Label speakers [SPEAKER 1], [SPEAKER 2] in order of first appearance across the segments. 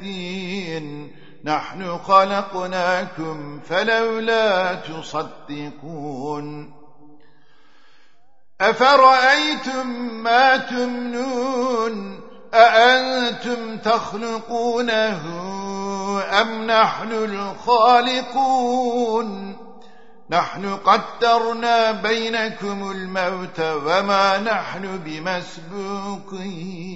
[SPEAKER 1] الدين. نحن خلقناكم فلولا تصدقون. أفرأيتم ما تمنون؟ أأنتم تخلقونه أم نحن الخالقون؟ نحن قدرنا بينكم الموت وما نحن بمسبوقين.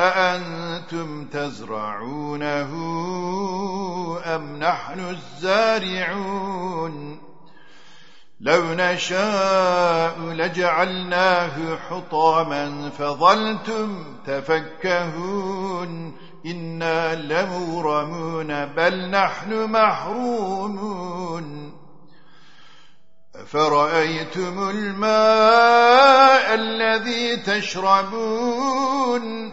[SPEAKER 1] أأنتم تزرعونه أم نحن الزارعون؟ لو نشاء لجعلناه حطاما فظلتم تفكهون. إنا لمورمون بل نحن محرومون. فرأيتم الماء الذي تشربون؟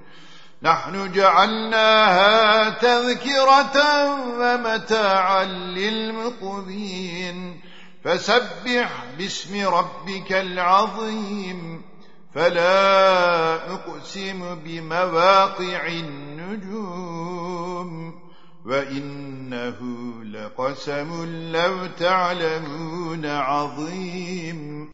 [SPEAKER 1] نحن جعلناها تذكرة ومتاعا للمقبين فسبح باسم ربك العظيم. فلا أقسم بمواقع النجوم. وإنه لقسم لو تعلمون عظيم.